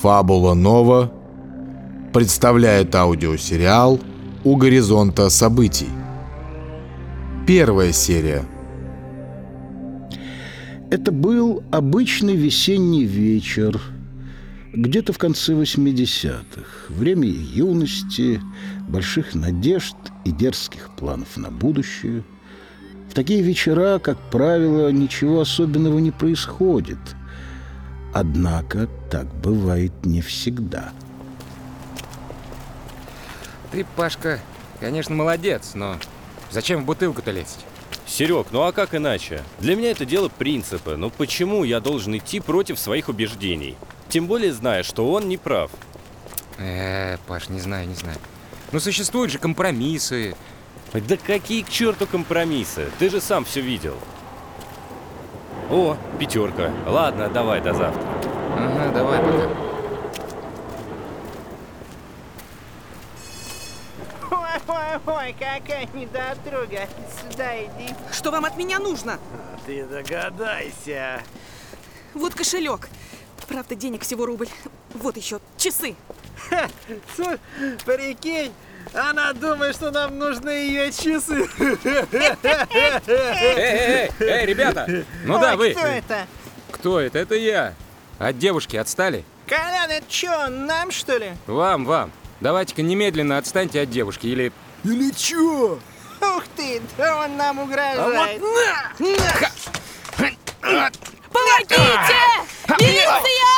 Фабула Нова представляет аудиосериал «У горизонта событий». Первая серия. Это был обычный весенний вечер, где-то в конце 80-х. Время юности, больших надежд и дерзких планов на будущее. В такие вечера, как правило, ничего особенного не происходит. Однако так бывает не всегда. Ты, Пашка, конечно, молодец, но зачем в бутылку-то лезть? Серег, ну а как иначе? Для меня это дело принципа, но почему я должен идти против своих убеждений? Тем более зная, что он не прав. Э, Паш, не знаю, не знаю. Ну, существуют же компромиссы. Да какие к черту компромиссы? Ты же сам все видел. О, пятерка. Ладно, давай, до завтра. Ага, давай пока. Ой-ой-ой, какая недотруга. Сюда иди. Что вам от меня нужно? Ты догадайся. Вот кошелек. Правда, денег всего рубль. Вот еще часы. Ха, прикинь, она думает, что нам нужны ее часы. Эй, эй, эй, эй, ребята! Ну да, вы. кто это? Кто это? Это я. От девушки отстали? Колян, это что, нам что ли? Вам, вам. Давайте-ка немедленно отстаньте от девушки или... Или чё? Ух ты, да он нам угрожает. Помогите! Милиция!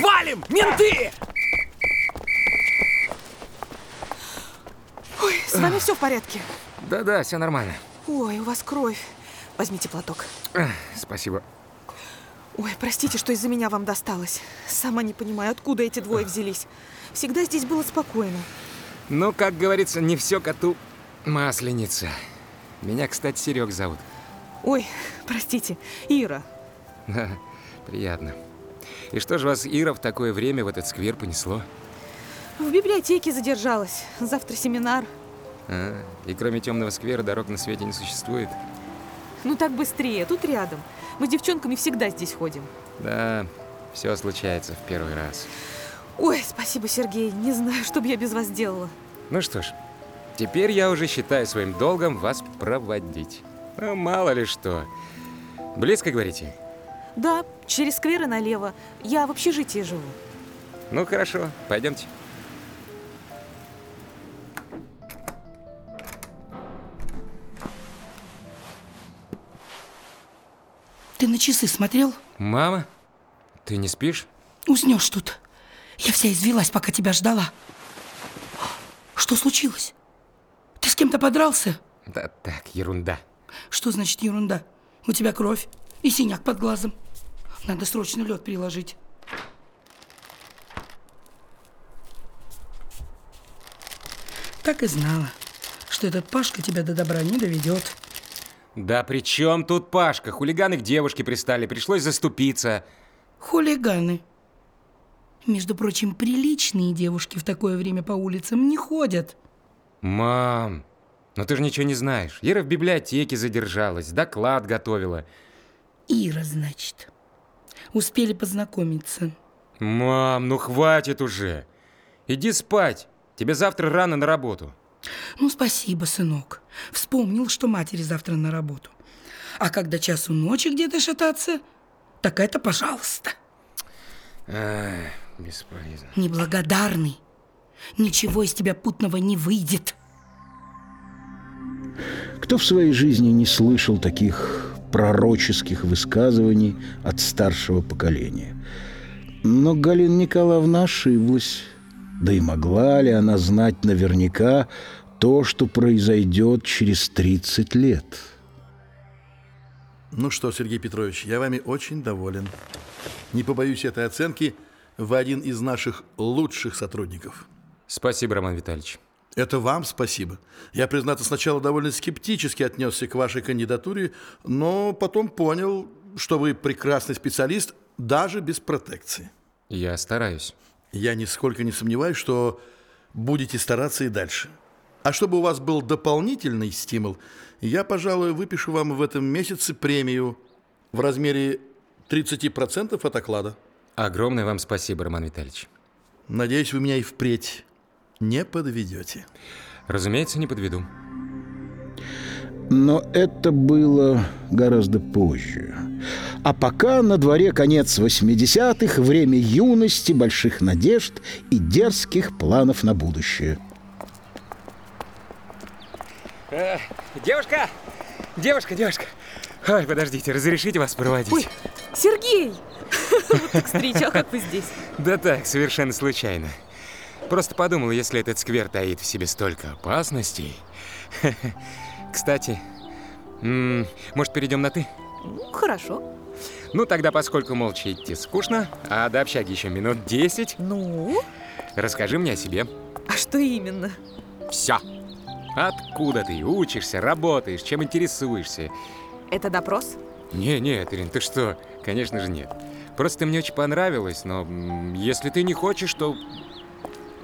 Валим! Менты! С вами все в порядке. Да-да, все нормально. Ой, у вас кровь. Возьмите платок. Спасибо. Ой, простите, что из-за меня вам досталось. Сама не понимаю, откуда эти двое взялись. Всегда здесь было спокойно. Ну, как говорится, не все коту масленица. Меня, кстати, Серег зовут. Ой, простите, Ира. Ха, Приятно. И что же вас, Ира, в такое время в этот сквер понесло? В библиотеке задержалась. Завтра семинар. А, и кроме темного сквера дорог на свете не существует? Ну так быстрее, тут рядом. Мы с девчонками всегда здесь ходим. Да, все случается в первый раз. Ой, спасибо, Сергей. Не знаю, что бы я без вас делала. Ну что ж, теперь я уже считаю своим долгом вас проводить. Ну, мало ли что. Близко, говорите? Да, через сквер и налево. Я в общежитии живу. Ну, хорошо, пойдемте. Ты на часы смотрел? Мама, ты не спишь? Уснешь тут. Я вся извелась, пока тебя ждала. Что случилось? Ты с кем-то подрался? Да так, ерунда. Что значит ерунда? У тебя кровь и синяк под глазом. Надо срочно лед приложить. Так и знала, что этот Пашка тебя до добра не доведет. Да при чем тут Пашка? Хулиганы к девушке пристали, пришлось заступиться. Хулиганы. Между прочим, приличные девушки в такое время по улицам не ходят. Мам, ну ты же ничего не знаешь. Ира в библиотеке задержалась, доклад готовила. Ира, значит. Успели познакомиться. Мам, ну хватит уже. Иди спать. Тебе завтра рано на работу. Ну, спасибо, сынок. Вспомнил, что матери завтра на работу. А когда часу ночи где-то шататься, так это пожалуйста. Ай, бесполезно. Неблагодарный. Ничего из тебя путного не выйдет. Кто в своей жизни не слышал таких пророческих высказываний от старшего поколения? Но Галина Николаевна ошиблась. Да и могла ли она знать наверняка то, что произойдет через 30 лет? Ну что, Сергей Петрович, я вами очень доволен. Не побоюсь этой оценки, вы один из наших лучших сотрудников. Спасибо, Роман Витальевич. Это вам спасибо. Я, признаться, сначала довольно скептически отнесся к вашей кандидатуре, но потом понял, что вы прекрасный специалист даже без протекции. Я стараюсь. Я нисколько не сомневаюсь, что будете стараться и дальше. А чтобы у вас был дополнительный стимул, я, пожалуй, выпишу вам в этом месяце премию в размере 30% от оклада. Огромное вам спасибо, Роман Витальевич. Надеюсь, вы меня и впредь не подведете. Разумеется, не подведу. Но это было гораздо позже. А пока на дворе конец 80-х, время юности, больших надежд и дерзких планов на будущее. Э, девушка! Девушка, девушка! Ой, подождите, разрешите вас проводить? Ой, Сергей! Вот так встреча, как вы здесь? Да так, совершенно случайно. Просто подумал, если этот сквер таит в себе столько опасностей. Кстати, может, перейдем на «ты»? Ну, хорошо. Ну, тогда, поскольку молча идти скучно, а до общаги еще минут 10, Ну, расскажи мне о себе. а что именно? Все. Откуда ты учишься, работаешь, чем интересуешься? Это допрос? Не, нет, Ирин, ты что? Конечно же нет. Просто мне очень понравилась, но м, если ты не хочешь, то...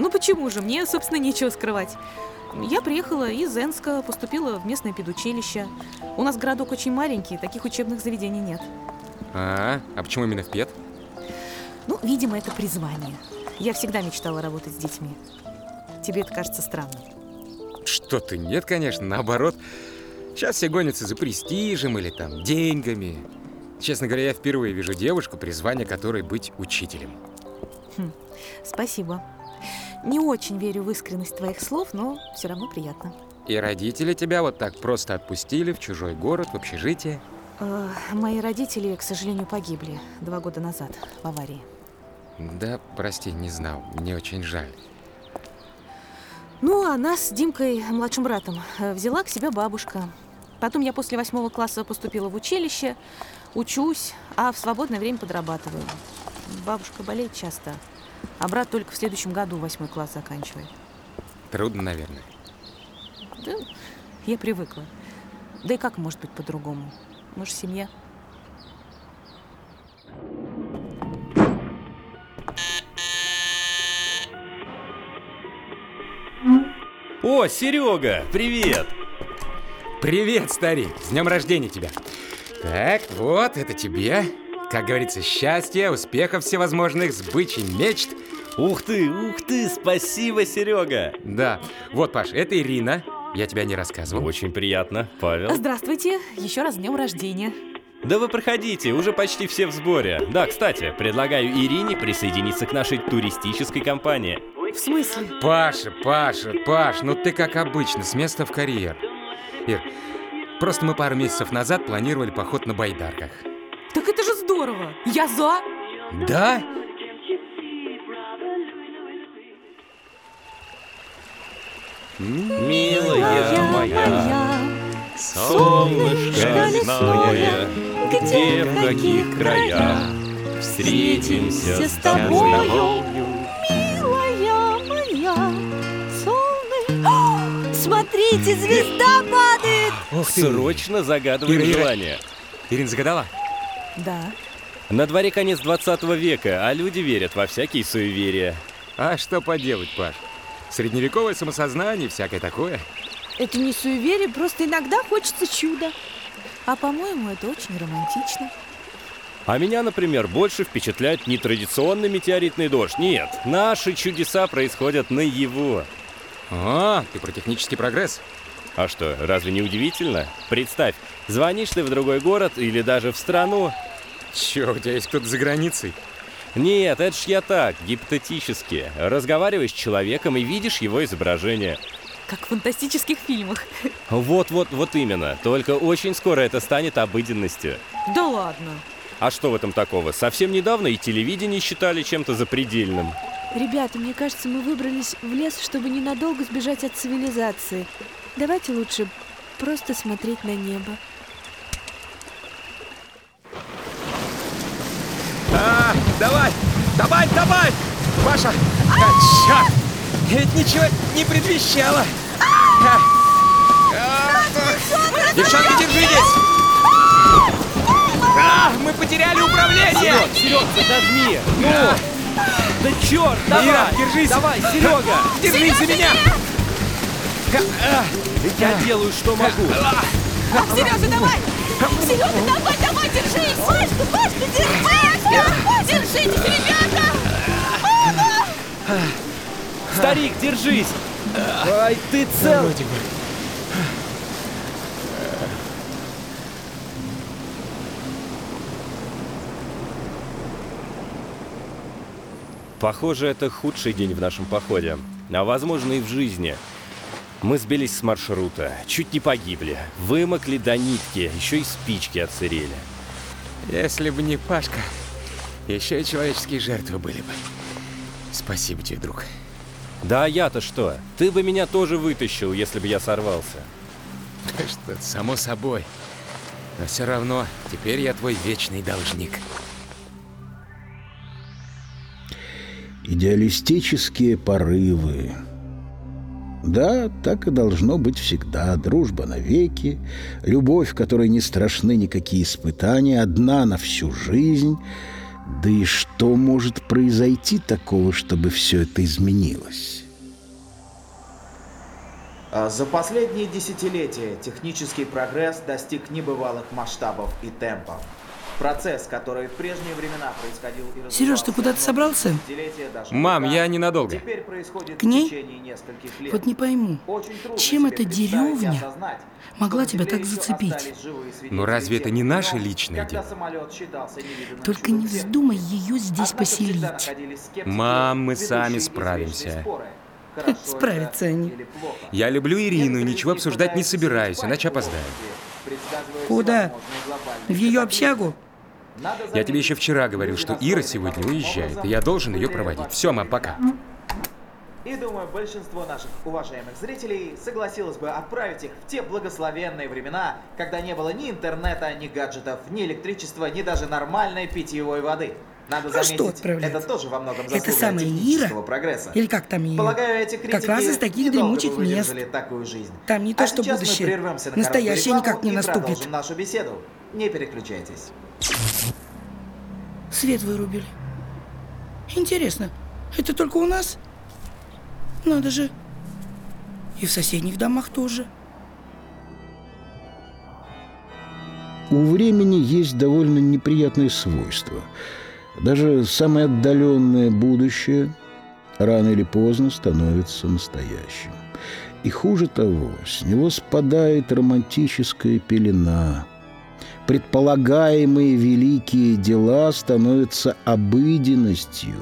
Ну почему же? Мне, собственно, нечего скрывать. Я приехала из Энска, поступила в местное педучилище. У нас городок очень маленький, таких учебных заведений нет. А, а почему именно в ПЕД? Ну, видимо, это призвание. Я всегда мечтала работать с детьми. Тебе это кажется странным. Что ты, нет, конечно, наоборот. Сейчас все гонятся за престижем или там деньгами. Честно говоря, я впервые вижу девушку, призвание которой быть учителем. Спасибо. Не очень верю в искренность твоих слов, но все равно приятно. И родители тебя вот так просто отпустили в чужой город, в общежитие. Э, мои родители, к сожалению, погибли два года назад в аварии. Да, прости, не знал, мне очень жаль. Ну, а нас с Димкой, младшим братом, э, взяла к себе бабушка. Потом я после восьмого класса поступила в училище, учусь, а в свободное время подрабатываю. Бабушка болеет часто, а брат только в следующем году восьмой класс заканчивает. Трудно, наверное. Да, я привыкла. Да и как может быть по-другому? Мы же семья. О, Серега, привет! Привет, старик! С днем рождения тебя! Так, вот, это тебе. Как говорится, счастья, успехов всевозможных, сбычей мечт. Ух ты, ух ты, спасибо, Серега! Да, вот, Паш, это Ирина. Я тебя не рассказывал. Очень приятно, Павел. Здравствуйте, еще раз с днем рождения. Да вы проходите, уже почти все в сборе. Да, кстати, предлагаю Ирине присоединиться к нашей туристической компании. В смысле? Паша, Паша, Паш, ну ты как обычно, с места в карьер. Ир, просто мы пару месяцев назад планировали поход на байдарках. Так это же здорово! Я за! Да? Милая моя, солнышко лесное, где в каких краях встретимся с тобою? Милая моя, солнышко. Смотрите, звезда падает! Ух ты! Срочно загадываем желание. Ирин загадала? Да. На дворе конец 20 века, а люди верят во всякие суеверия. А что поделать, Паш? Средневековое самосознание, всякое такое. Это не суеверие, просто иногда хочется чуда. А по-моему, это очень романтично. А меня, например, больше впечатляет не традиционный метеоритный дождь. Нет, наши чудеса происходят наяву. А, ты про технический прогресс? А что, разве не удивительно? Представь, звонишь ты в другой город или даже в страну. Чё, у тебя есть кто-то за границей? Нет, это ж я так, гипотетически. Разговариваешь с человеком и видишь его изображение. Как в фантастических фильмах. Вот-вот, вот именно. Только очень скоро это станет обыденностью. Да ладно. А что в этом такого? Совсем недавно и телевидение считали чем-то запредельным. Ребята, мне кажется, мы выбрались в лес, чтобы ненадолго сбежать от цивилизации. Давайте лучше просто смотреть на небо. А, давай! Давай, давай! Паша! А, чёрт! Ведь ничего не предвещало! А, Девчонки, держитесь! А, мы потеряли управление! Серег, подожми! Ну! Да черт, Ира, держись! Давай, Серега! Держись за меня! Я делаю, что могу. Сережа, давай! Сережа, давай, давай, держись! Пашка, Пашка, держись! Держитесь, ребята! Буду! Старик, держись! Ай, ты цел! Похоже, это худший день в нашем походе, а возможно и в жизни. Мы сбились с маршрута, чуть не погибли, вымокли до нитки, еще и спички отсырели. Если бы не Пашка, еще и человеческие жертвы были бы. Спасибо тебе, друг. Да я-то что? Ты бы меня тоже вытащил, если бы я сорвался. Что, само собой. Но все равно, теперь я твой вечный должник. Идеалистические порывы. Да, так и должно быть всегда. Дружба навеки, любовь, которой не страшны никакие испытания, одна на всю жизнь. Да и что может произойти такого, чтобы все это изменилось? А За последние десятилетия технический прогресс достиг небывалых масштабов и темпов. Процесс, который в прежние времена происходил и Сереж, ты куда-то собрался? Мам, я ненадолго. Теперь происходит К ней? в течение нескольких лет. Вот не пойму, чем эта деревня осознать, могла тебя так зацепить? Ну разве это не наше личное дело? самолет считался невиданным Только не вздумай ее здесь поселить. Мам, мы сами справимся. Справятся они. Я люблю Ирину и ничего обсуждать не собираюсь, иначе опоздаю. Куда? В ее общагу? Я тебе еще вчера говорил, что Ира сегодня уезжает, и я должен ее проводить. во Все, мам, пока. И думаю, большинство наших уважаемых зрителей согласилось бы отправить их в те благословенные времена, когда не было ни интернета, ни гаджетов, ни электричества, ни даже нормальной питьевой воды. Надо А заметить, что отправлять? это тоже во многом Это заслуга самая технического Ира? прогресса. Или как там ее? Полагаю, эти критики Как раз из таких дремучих мест. такую жизнь. Там не то, а что будущее. Настоящее никак не наступит. продолжим нашу беседу. Не переключайтесь. Свет вырубили. Интересно, это только у нас? Надо же. И в соседних домах тоже. У времени есть довольно неприятные свойства. Даже самое отдаленное будущее рано или поздно становится настоящим. И хуже того, с него спадает романтическая пелена. Предполагаемые великие дела становятся обыденностью,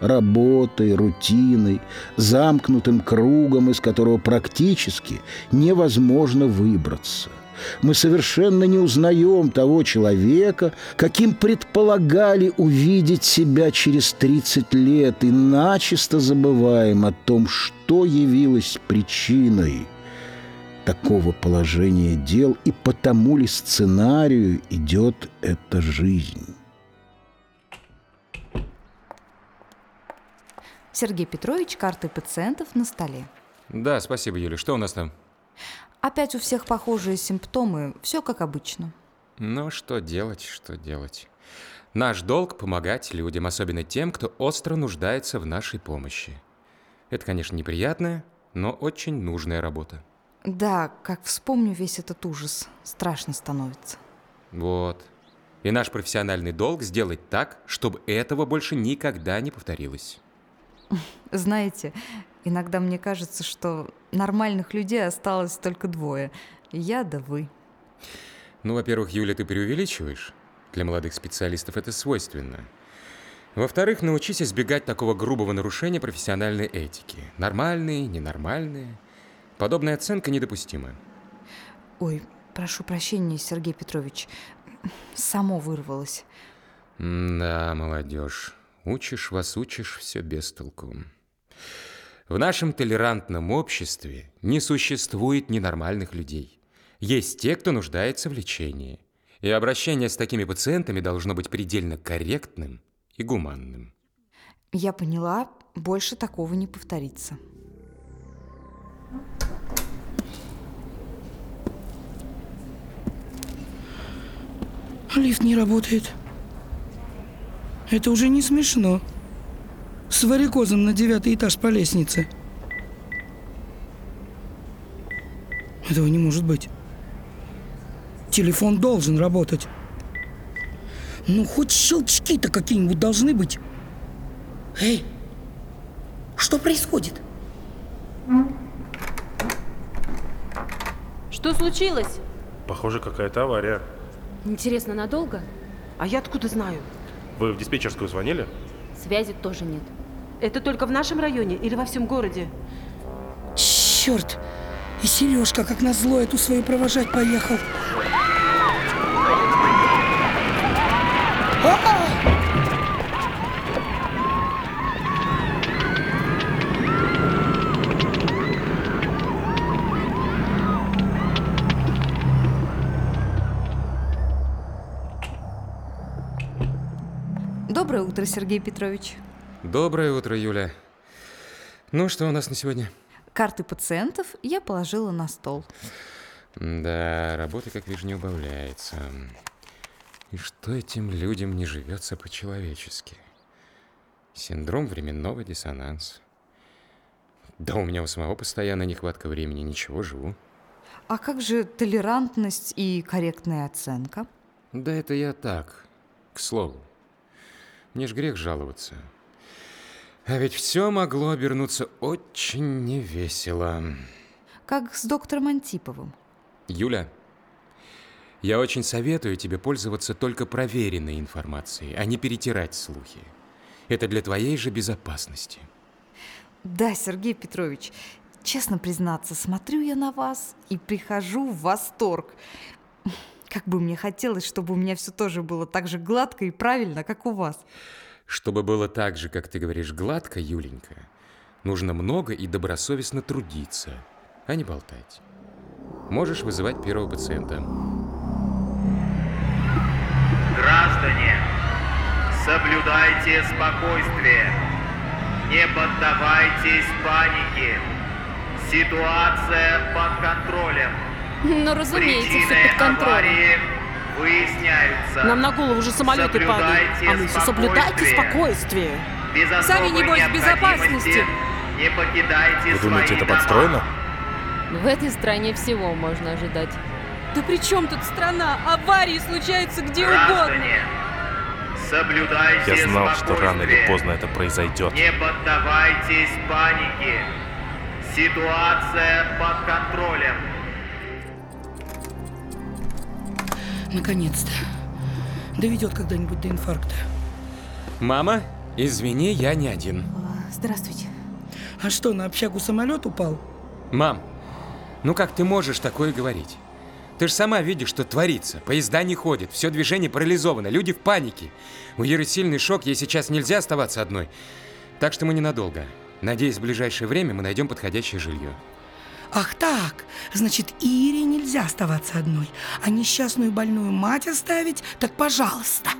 работой, рутиной, замкнутым кругом, из которого практически невозможно выбраться. Мы совершенно не узнаем того человека, каким предполагали увидеть себя через 30 лет, и начисто забываем о том, что явилось причиной такого положения дел и по тому ли сценарию идет эта жизнь. Сергей Петрович, карты пациентов на столе. Да, спасибо, Юля. Что у нас там? Опять у всех похожие симптомы, все как обычно. Ну, что делать, что делать. Наш долг – помогать людям, особенно тем, кто остро нуждается в нашей помощи. Это, конечно, неприятная, но очень нужная работа. Да, как вспомню весь этот ужас, страшно становится. Вот. И наш профессиональный долг – сделать так, чтобы этого больше никогда не повторилось. Знаете, иногда мне кажется, что нормальных людей осталось только двое. Я да вы. Ну, во-первых, Юля, ты преувеличиваешь. Для молодых специалистов это свойственно. Во-вторых, научись избегать такого грубого нарушения профессиональной этики. Нормальные, ненормальные. Подобная оценка недопустима. Ой, прошу прощения, Сергей Петрович. Само вырвалось. Да, молодежь. Учишь вас, учишь, все без толку. В нашем толерантном обществе не существует ненормальных людей. Есть те, кто нуждается в лечении. И обращение с такими пациентами должно быть предельно корректным и гуманным. Я поняла, больше такого не повторится. Лифт не работает. Это уже не смешно. С варикозом на девятый этаж по лестнице. Этого не может быть. Телефон должен работать. Ну, хоть щелчки-то какие-нибудь должны быть. Эй, что происходит? Что случилось? Похоже, какая-то авария. Интересно, надолго? А я откуда знаю? Вы в диспетчерскую звонили? Связи тоже нет. Это только в нашем районе или во всем городе? Черт! И Сережка, как назло, эту свою провожать поехал. Утро, Сергей Петрович. Доброе утро, Юля. Ну, что у нас на сегодня? Карты пациентов я положила на стол. Да, работа, как вижу, не убавляется. И что этим людям не живется по-человечески? Синдром временного диссонанса. Да у меня у самого постоянно нехватка времени, ничего, живу. А как же толерантность и корректная оценка? Да это я так, к слову. Мне ж грех жаловаться. А ведь все могло обернуться очень невесело. Как с доктором Антиповым. Юля, я очень советую тебе пользоваться только проверенной информацией, а не перетирать слухи. Это для твоей же безопасности. Да, Сергей Петрович, честно признаться, смотрю я на вас и прихожу в восторг. Как бы мне хотелось, чтобы у меня все тоже было так же гладко и правильно, как у вас. Чтобы было так же, как ты говоришь, гладко, Юленька, нужно много и добросовестно трудиться, а не болтать. Можешь вызывать первого пациента. Граждане, соблюдайте спокойствие. Не поддавайтесь панике. Ситуация под контролем. Ну, разумеется, все под контролем. Нам на голову уже самолеты падают. А мы все соблюдайте спокойствие. Без Сами, небось, в безопасности. Не покидайте Вы думаете, это дома. подстроено? В этой стране всего можно ожидать. Да при чем тут страна? Аварии случаются где угодно. Граждане, соблюдайте Я знал, что рано или поздно это произойдет. Не поддавайтесь панике. Ситуация под контролем. Наконец-то. Доведет когда-нибудь до инфаркта. Мама, извини, я не один. Здравствуйте. А что, на общагу самолет упал? Мам, ну как ты можешь такое говорить? Ты же сама видишь, что творится. Поезда не ходят, все движение парализовано, люди в панике. У Иры сильный шок, ей сейчас нельзя оставаться одной. Так что мы ненадолго. Надеюсь, в ближайшее время мы найдем подходящее жилье. Ах так, значит, Ире нельзя оставаться одной, а несчастную больную мать оставить, так пожалуйста.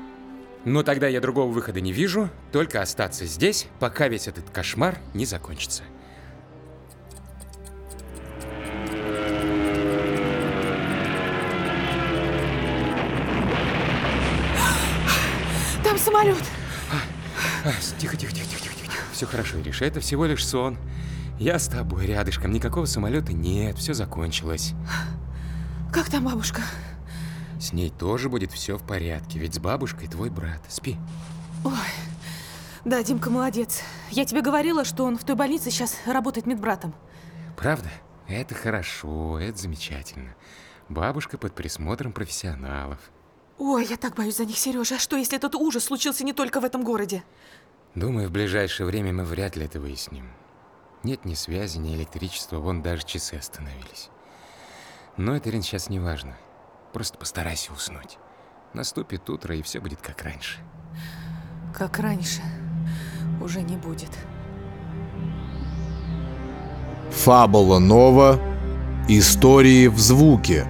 Но тогда я другого выхода не вижу, только остаться здесь, пока весь этот кошмар не закончится. Там самолет. А, тихо, тихо, тихо, тихо, тихо, тихо. Все хорошо, Ириша, это всего лишь сон. Я с тобой рядышком, никакого самолета нет, все закончилось. Как там бабушка? С ней тоже будет все в порядке, ведь с бабушкой твой брат. Спи. Ой, да, Димка молодец. Я тебе говорила, что он в той больнице сейчас работает медбратом. Правда? Это хорошо, это замечательно. Бабушка под присмотром профессионалов. Ой, я так боюсь за них, Сережа. А что, если этот ужас случился не только в этом городе? Думаю, в ближайшее время мы вряд ли это выясним. Нет ни связи, ни электричества, вон даже часы остановились. Но это, Рин, сейчас не важно. Просто постарайся уснуть. Наступит утро, и все будет как раньше. Как раньше. Уже не будет. Фабула Нова. Истории в звуке.